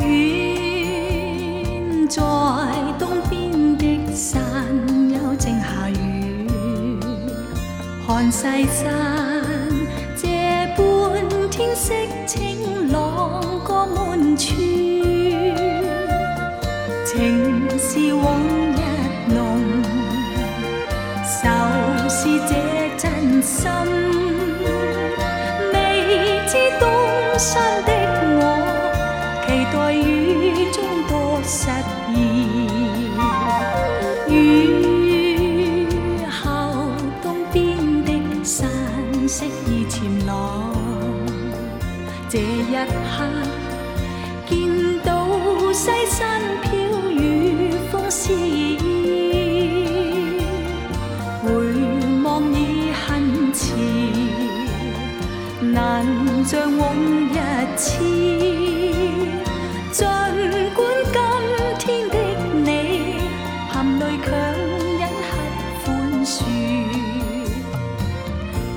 远在东边的山丘正下雨看西山这般天色清朗个满处情是往日浓愁是这真心未知东山的多失意。雨后东边的山色已渐朗，这一刻见到西山飘雨风丝意，回望已很迟，难像往日痴。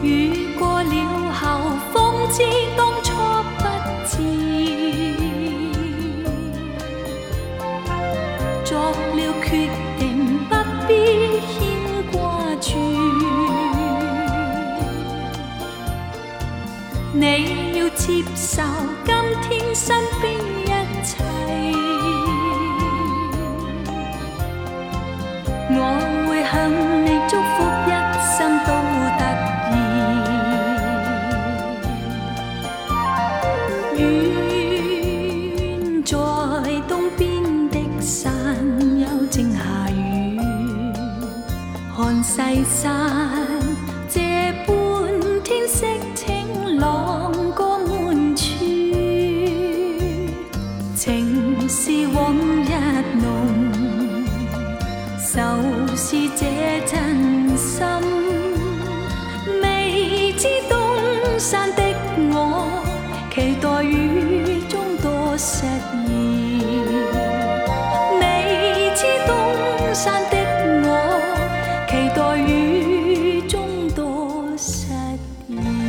雨过了后方知当初不智，作了决定不必牵挂住。你要接受今天身边正下雨看世山这般天色晴朗过满处情是往日浓。愁是这真心未知东山的我期待雨中多失意。山的我，期待雨中多失意。